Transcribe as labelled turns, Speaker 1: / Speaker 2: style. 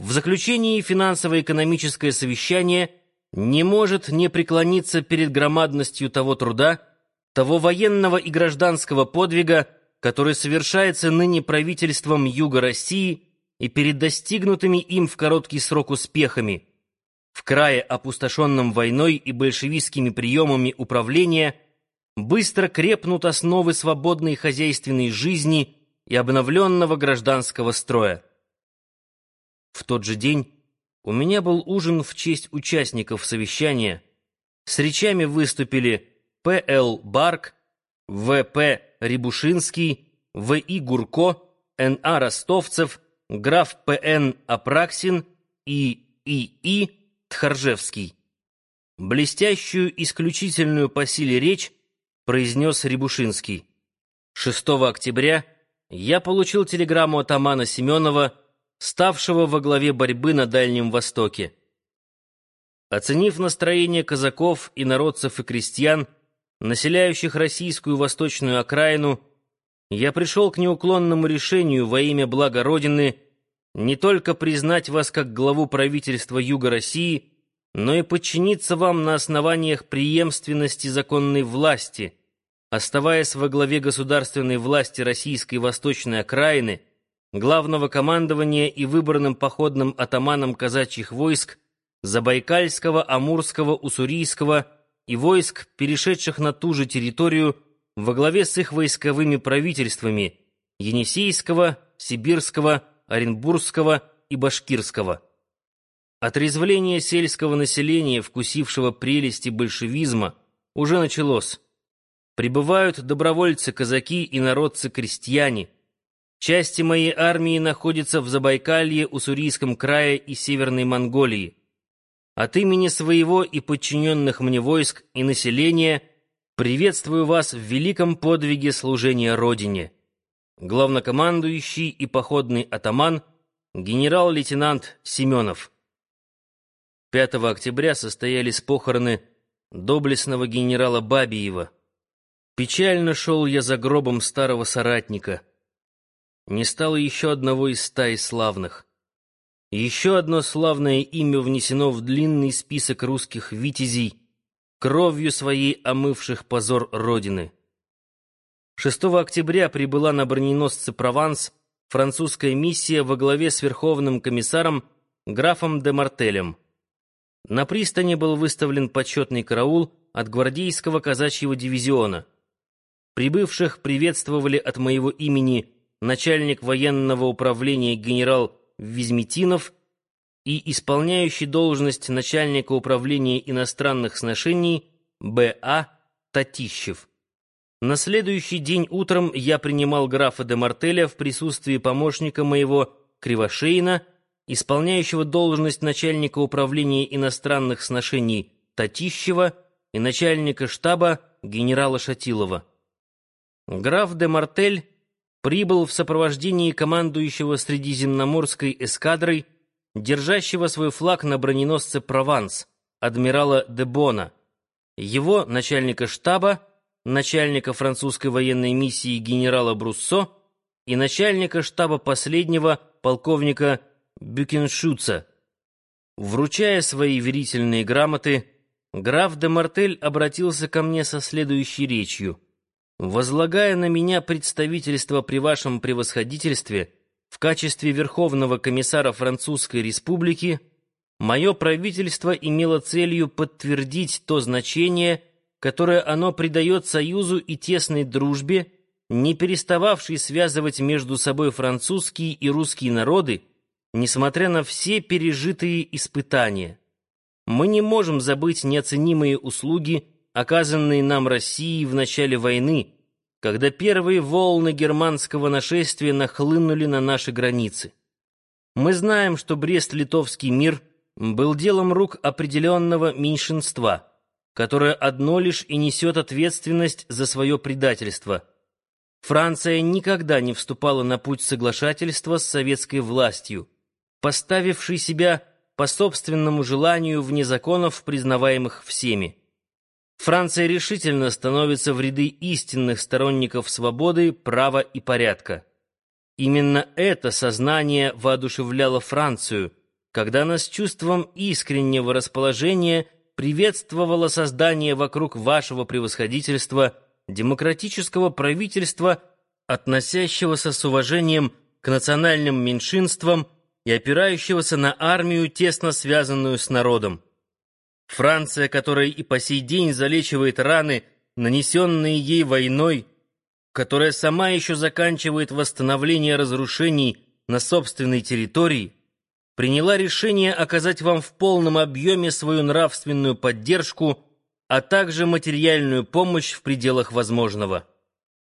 Speaker 1: В заключении финансово-экономическое совещание не может не преклониться перед громадностью того труда, того военного и гражданского подвига, который совершается ныне правительством Юга России и перед достигнутыми им в короткий срок успехами. В крае, опустошенном войной и большевистскими приемами управления, быстро крепнут основы свободной хозяйственной жизни и обновленного гражданского строя. В тот же день у меня был ужин в честь участников совещания. С речами выступили П.Л. Барк, В.П. Рябушинский, В.И. Гурко, Н.А. Ростовцев, граф П.Н. Апраксин и И.И. Тхоржевский. Блестящую, исключительную по силе речь произнес Рябушинский. 6 октября я получил телеграмму от Амана Семенова, ставшего во главе борьбы на Дальнем Востоке. Оценив настроение казаков, и народцев и крестьян, населяющих российскую восточную окраину, я пришел к неуклонному решению во имя блага Родины не только признать вас как главу правительства Юга России, но и подчиниться вам на основаниях преемственности законной власти, оставаясь во главе государственной власти российской восточной окраины, главного командования и выбранным походным атаманом казачьих войск Забайкальского, Амурского, Уссурийского и войск, перешедших на ту же территорию, во главе с их войсковыми правительствами Енисейского, Сибирского, Оренбургского и Башкирского. Отрезвление сельского населения, вкусившего прелести большевизма, уже началось. Прибывают добровольцы-казаки и народцы-крестьяне. Части моей армии находятся в Забайкалье, Уссурийском крае и Северной Монголии. От имени своего и подчиненных мне войск и населения приветствую вас в великом подвиге служения Родине. Главнокомандующий и походный атаман генерал-лейтенант Семенов. 5 октября состоялись похороны доблестного генерала Бабиева. Печально шел я за гробом старого соратника. Не стало еще одного из стаи славных. Еще одно славное имя внесено в длинный список русских витязей, кровью своей омывших позор Родины. 6 октября прибыла на броненосце «Прованс» французская миссия во главе с верховным комиссаром графом де Мартелем. На пристани был выставлен почетный караул от гвардейского казачьего дивизиона. Прибывших приветствовали от моего имени начальник военного управления генерал Визметинов и исполняющий должность начальника управления иностранных сношений Б.А. Татищев. На следующий день утром я принимал графа де Мартеля в присутствии помощника моего Кривошеина, исполняющего должность начальника управления иностранных сношений Татищева и начальника штаба генерала Шатилова. Граф де Мартель прибыл в сопровождении командующего Средиземноморской эскадрой, держащего свой флаг на броненосце «Прованс», адмирала де Бона, его начальника штаба, начальника французской военной миссии генерала Бруссо и начальника штаба последнего полковника Бюкеншуца. Вручая свои верительные грамоты, граф де Мартель обратился ко мне со следующей речью — возлагая на меня представительство при вашем превосходительстве в качестве Верховного комиссара Французской Республики, мое правительство имело целью подтвердить то значение, которое оно придает союзу и тесной дружбе, не перестававшей связывать между собой французские и русские народы, несмотря на все пережитые испытания. Мы не можем забыть неоценимые услуги, оказанные нам Россией в начале войны, когда первые волны германского нашествия нахлынули на наши границы. Мы знаем, что Брест-Литовский мир был делом рук определенного меньшинства, которое одно лишь и несет ответственность за свое предательство. Франция никогда не вступала на путь соглашательства с советской властью, поставившей себя по собственному желанию вне законов, признаваемых всеми. Франция решительно становится в ряды истинных сторонников свободы, права и порядка. Именно это сознание воодушевляло Францию, когда она с чувством искреннего расположения приветствовала создание вокруг вашего превосходительства демократического правительства, относящегося с уважением к национальным меньшинствам и опирающегося на армию, тесно связанную с народом. Франция, которая и по сей день залечивает раны, нанесенные ей войной, которая сама еще заканчивает восстановление разрушений на собственной территории, приняла решение оказать вам в полном объеме свою нравственную поддержку, а также материальную помощь в пределах возможного.